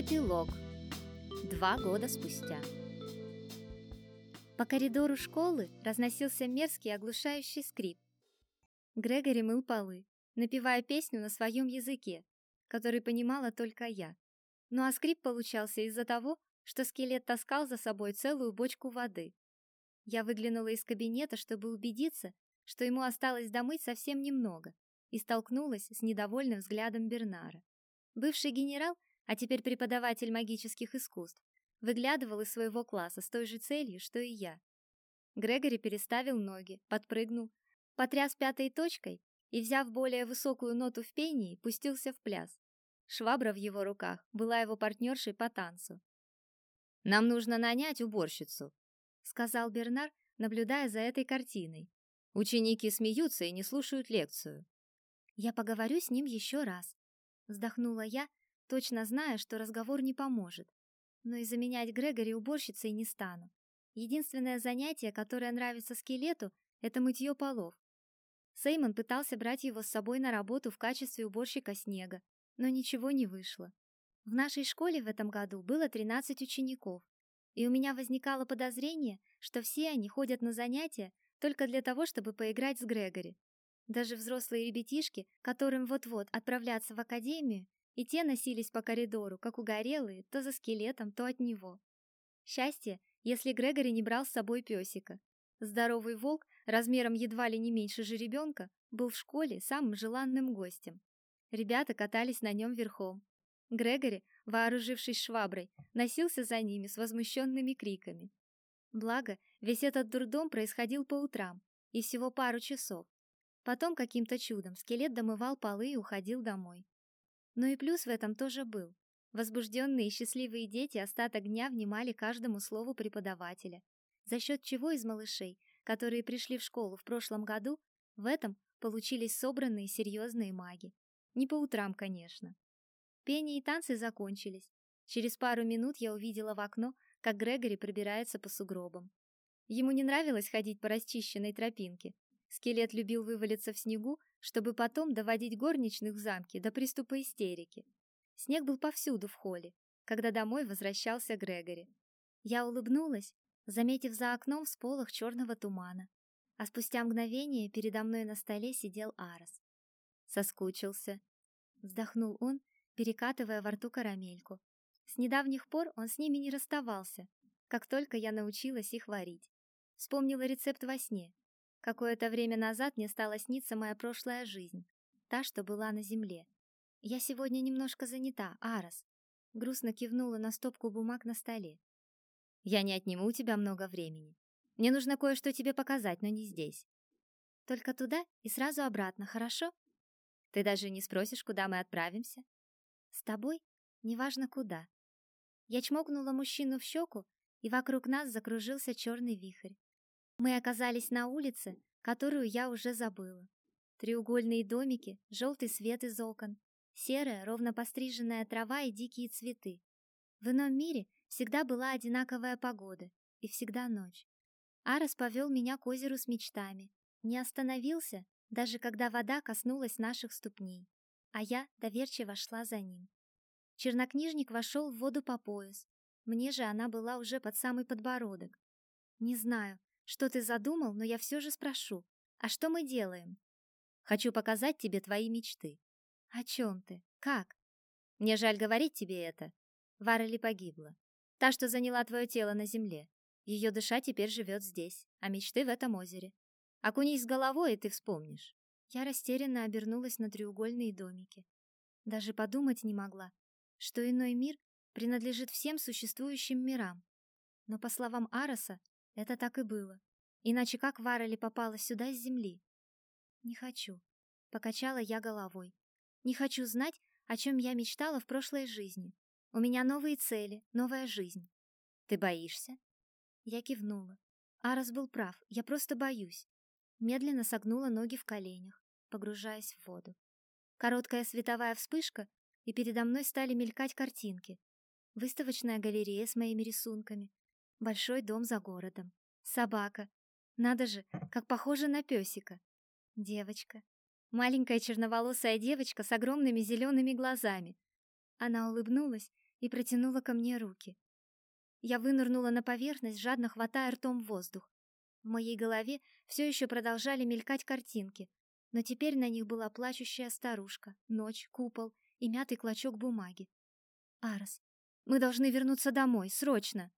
Эпилог. Два года спустя. По коридору школы разносился мерзкий оглушающий скрип. Грегори мыл полы, напевая песню на своем языке, который понимала только я. Ну а скрип получался из-за того, что скелет таскал за собой целую бочку воды. Я выглянула из кабинета, чтобы убедиться, что ему осталось домыть совсем немного, и столкнулась с недовольным взглядом Бернара. Бывший генерал, а теперь преподаватель магических искусств, выглядывал из своего класса с той же целью, что и я. Грегори переставил ноги, подпрыгнул, потряс пятой точкой и, взяв более высокую ноту в пении, пустился в пляс. Швабра в его руках была его партнершей по танцу. «Нам нужно нанять уборщицу», — сказал Бернар, наблюдая за этой картиной. «Ученики смеются и не слушают лекцию». «Я поговорю с ним еще раз», — вздохнула я, точно зная, что разговор не поможет. Но и заменять Грегори уборщицей не стану. Единственное занятие, которое нравится скелету, это мытье полов. Сеймон пытался брать его с собой на работу в качестве уборщика снега, но ничего не вышло. В нашей школе в этом году было 13 учеников, и у меня возникало подозрение, что все они ходят на занятия только для того, чтобы поиграть с Грегори. Даже взрослые ребятишки, которым вот-вот отправляться в академию, и те носились по коридору, как угорелые, то за скелетом, то от него. Счастье, если Грегори не брал с собой песика. Здоровый волк, размером едва ли не меньше жеребенка, был в школе самым желанным гостем. Ребята катались на нем верхом, Грегори, вооружившись шваброй, носился за ними с возмущенными криками. Благо, весь этот дурдом происходил по утрам, и всего пару часов. Потом каким-то чудом скелет домывал полы и уходил домой. Но и плюс в этом тоже был. Возбужденные и счастливые дети остаток дня внимали каждому слову преподавателя, за счет чего из малышей, которые пришли в школу в прошлом году, в этом получились собранные серьезные маги. Не по утрам, конечно. Пение и танцы закончились. Через пару минут я увидела в окно, как Грегори пробирается по сугробам. Ему не нравилось ходить по расчищенной тропинке. Скелет любил вывалиться в снегу, чтобы потом доводить горничных в замке до приступа истерики. Снег был повсюду в холле, когда домой возвращался Грегори. Я улыбнулась, заметив за окном всполох черного тумана, а спустя мгновение передо мной на столе сидел Арос. Соскучился. Вздохнул он перекатывая во рту карамельку. С недавних пор он с ними не расставался, как только я научилась их варить. Вспомнила рецепт во сне. Какое-то время назад мне стала сниться моя прошлая жизнь, та, что была на земле. Я сегодня немножко занята, Арас. Грустно кивнула на стопку бумаг на столе. Я не отниму у тебя много времени. Мне нужно кое-что тебе показать, но не здесь. Только туда и сразу обратно, хорошо? Ты даже не спросишь, куда мы отправимся? С тобой неважно куда. Я чмокнула мужчину в щеку, и вокруг нас закружился черный вихрь. Мы оказались на улице, которую я уже забыла. Треугольные домики, желтый свет из окон, серая, ровно постриженная трава и дикие цветы. В ином мире всегда была одинаковая погода и всегда ночь. Арас повел меня к озеру с мечтами, не остановился, даже когда вода коснулась наших ступней а я доверчиво шла за ним. Чернокнижник вошел в воду по пояс. Мне же она была уже под самый подбородок. Не знаю, что ты задумал, но я все же спрошу. А что мы делаем? Хочу показать тебе твои мечты. О чем ты? Как? Мне жаль говорить тебе это. Варели погибла. Та, что заняла твое тело на земле. Ее душа теперь живет здесь, а мечты в этом озере. Окунись с головой, и ты вспомнишь. Я растерянно обернулась на треугольные домики. Даже подумать не могла, что иной мир принадлежит всем существующим мирам. Но по словам Араса, это так и было. Иначе как Варали попала сюда с земли? Не хочу, покачала я головой. Не хочу знать, о чем я мечтала в прошлой жизни. У меня новые цели, новая жизнь. Ты боишься? Я кивнула. Арас был прав, я просто боюсь. Медленно согнула ноги в коленях погружаясь в воду. Короткая световая вспышка, и передо мной стали мелькать картинки. Выставочная галерея с моими рисунками, большой дом за городом, собака. Надо же, как похоже на песика. Девочка. Маленькая черноволосая девочка с огромными зелеными глазами. Она улыбнулась и протянула ко мне руки. Я вынырнула на поверхность, жадно хватая ртом воздух. В моей голове все еще продолжали мелькать картинки, но теперь на них была плачущая старушка, ночь, купол и мятый клочок бумаги. «Арос, мы должны вернуться домой, срочно!»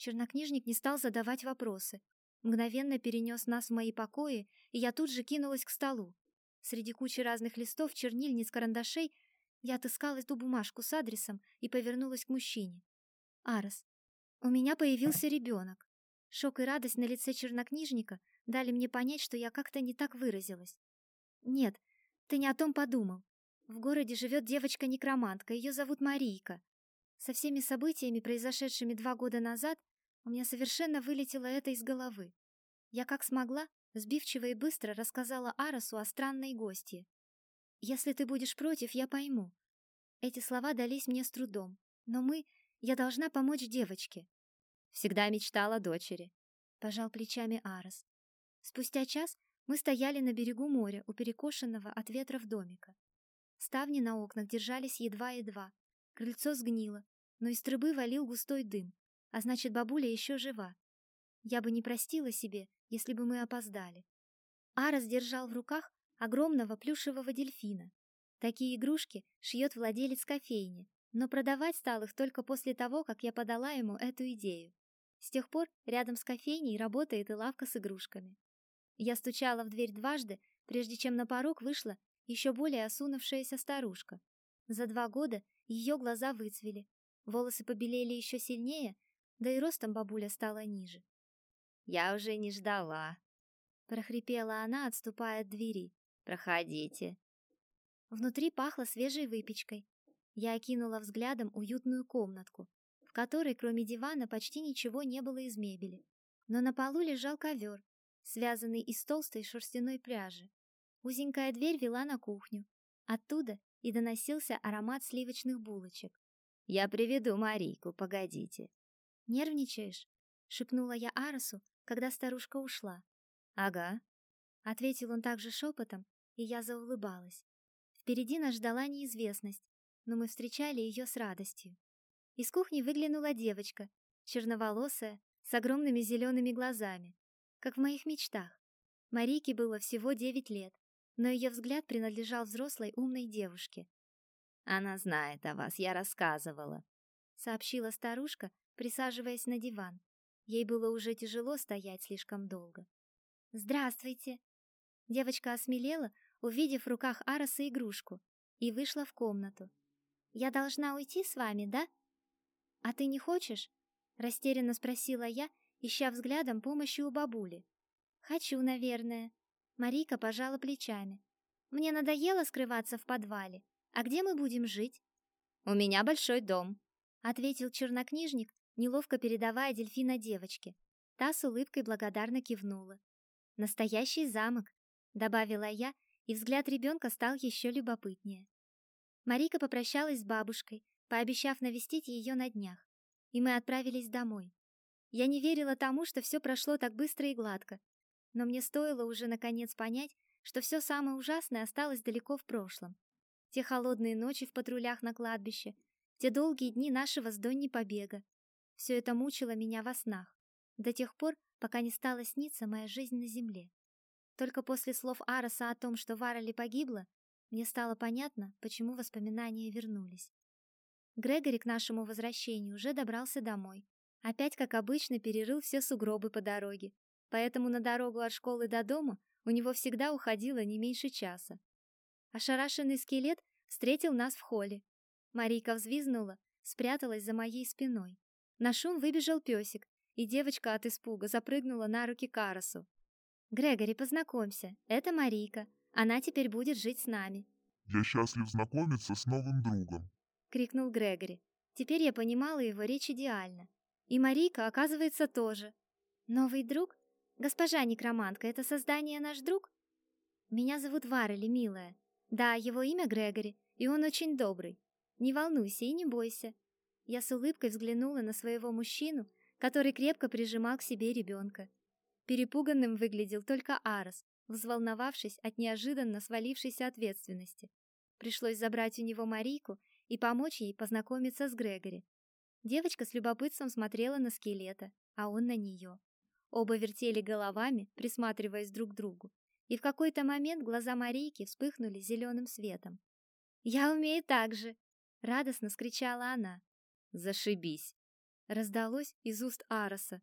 Чернокнижник не стал задавать вопросы. Мгновенно перенес нас в мои покои, и я тут же кинулась к столу. Среди кучи разных листов, чернильниц, карандашей я отыскала эту бумажку с адресом и повернулась к мужчине. «Арос, у меня появился ребенок. Шок и радость на лице чернокнижника дали мне понять, что я как-то не так выразилась. «Нет, ты не о том подумал. В городе живет девочка-некромантка, ее зовут Марийка. Со всеми событиями, произошедшими два года назад, у меня совершенно вылетело это из головы. Я как смогла, сбивчиво и быстро рассказала Арасу о странной гостье. «Если ты будешь против, я пойму». Эти слова дались мне с трудом, но мы... Я должна помочь девочке. Всегда мечтала дочери. Пожал плечами Арас. Спустя час мы стояли на берегу моря у перекошенного от ветров домика. Ставни на окнах держались едва-едва. Крыльцо сгнило, но из трубы валил густой дым, а значит, бабуля еще жива. Я бы не простила себе, если бы мы опоздали. Арас держал в руках огромного плюшевого дельфина. Такие игрушки шьет владелец кофейни, но продавать стал их только после того, как я подала ему эту идею. С тех пор рядом с кофейней работает и лавка с игрушками. Я стучала в дверь дважды, прежде чем на порог вышла еще более осунувшаяся старушка. За два года ее глаза выцвели, волосы побелели еще сильнее, да и ростом бабуля стала ниже. «Я уже не ждала», — прохрипела она, отступая от двери. «Проходите». Внутри пахло свежей выпечкой. Я окинула взглядом уютную комнатку, в которой кроме дивана почти ничего не было из мебели. Но на полу лежал ковер, связанный из толстой шерстяной пряжи. Узенькая дверь вела на кухню. Оттуда и доносился аромат сливочных булочек. «Я приведу Марийку, погодите». «Нервничаешь?» — шепнула я Арасу, когда старушка ушла. «Ага», — ответил он также шепотом, и я заулыбалась. Впереди нас ждала неизвестность, но мы встречали ее с радостью. Из кухни выглянула девочка, черноволосая, с огромными зелеными глазами, как в моих мечтах. Марике было всего девять лет, но ее взгляд принадлежал взрослой умной девушке. «Она знает о вас, я рассказывала», — сообщила старушка, присаживаясь на диван. Ей было уже тяжело стоять слишком долго. «Здравствуйте!» Девочка осмелела, увидев в руках Араса игрушку, и вышла в комнату. «Я должна уйти с вами, да?» «А ты не хочешь?» — растерянно спросила я, ища взглядом помощи у бабули. «Хочу, наверное». Марика пожала плечами. «Мне надоело скрываться в подвале. А где мы будем жить?» «У меня большой дом», — ответил чернокнижник, неловко передавая дельфина девочке. Та с улыбкой благодарно кивнула. «Настоящий замок», — добавила я, и взгляд ребенка стал еще любопытнее. Марика попрощалась с бабушкой, пообещав навестить ее на днях, и мы отправились домой. Я не верила тому, что все прошло так быстро и гладко, но мне стоило уже наконец понять, что все самое ужасное осталось далеко в прошлом. Те холодные ночи в патрулях на кладбище, те долгие дни нашего с Донни побега. Все это мучило меня во снах, до тех пор, пока не стала сниться моя жизнь на земле. Только после слов Араса о том, что Варали погибла, мне стало понятно, почему воспоминания вернулись. Грегори к нашему возвращению уже добрался домой. Опять, как обычно, перерыл все сугробы по дороге. Поэтому на дорогу от школы до дома у него всегда уходило не меньше часа. Ошарашенный скелет встретил нас в холле. Марийка взвизгнула, спряталась за моей спиной. На шум выбежал песик, и девочка от испуга запрыгнула на руки Карасу. «Грегори, познакомься, это Марийка. Она теперь будет жить с нами». «Я счастлив знакомиться с новым другом», — крикнул Грегори. Теперь я понимала его речь идеально. И Марика, оказывается, тоже. Новый друг? Госпожа некромантка, это создание наш друг? Меня зовут Варели, милая. Да, его имя Грегори, и он очень добрый. Не волнуйся и не бойся. Я с улыбкой взглянула на своего мужчину, который крепко прижимал к себе ребенка. Перепуганным выглядел только Арос, взволновавшись от неожиданно свалившейся ответственности. Пришлось забрать у него Марийку и помочь ей познакомиться с Грегори. Девочка с любопытством смотрела на скелета, а он на нее. Оба вертели головами, присматриваясь друг к другу, и в какой-то момент глаза Марийки вспыхнули зеленым светом. «Я умею так же!» — радостно скричала она. «Зашибись!» — раздалось из уст Ароса.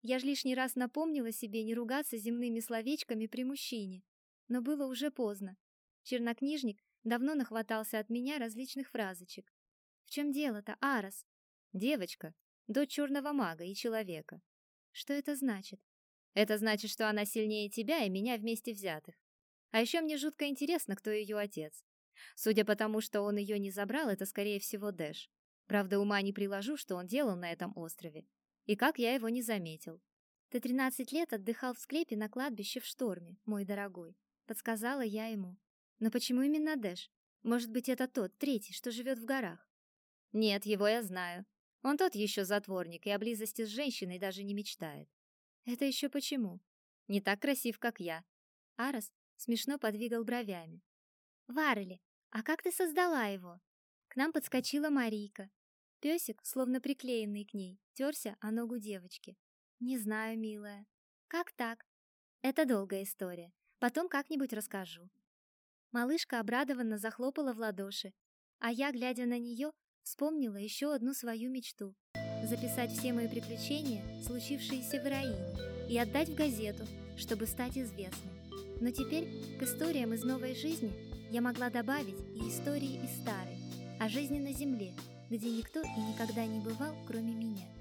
Я ж лишний раз напомнила себе не ругаться земными словечками при мужчине, но было уже поздно. Чернокнижник давно нахватался от меня различных фразочек. В чем дело-то, Арос? Девочка, дочь черного мага и человека. Что это значит? Это значит, что она сильнее тебя и меня вместе взятых. А еще мне жутко интересно, кто ее отец. Судя по тому, что он ее не забрал, это скорее всего Дэш. Правда, ума не приложу, что он делал на этом острове. И как я его не заметил. Ты 13 лет отдыхал в склепе на кладбище в шторме, мой дорогой, подсказала я ему. Но почему именно Дэш? Может быть, это тот, третий, что живет в горах? Нет, его я знаю. Он тот еще затворник и о близости с женщиной даже не мечтает. Это еще почему? Не так красив, как я. Арас смешно подвигал бровями. Варели, а как ты создала его? К нам подскочила Марийка. Песик, словно приклеенный к ней, терся о ногу девочки. Не знаю, милая. Как так? Это долгая история. Потом как-нибудь расскажу. Малышка обрадованно захлопала в ладоши, а я, глядя на нее, вспомнила еще одну свою мечту записать все мои приключения, случившиеся в Раине, и отдать в газету, чтобы стать известной. Но теперь к историям из новой жизни я могла добавить и истории из старой, о жизни на Земле, где никто и никогда не бывал, кроме меня.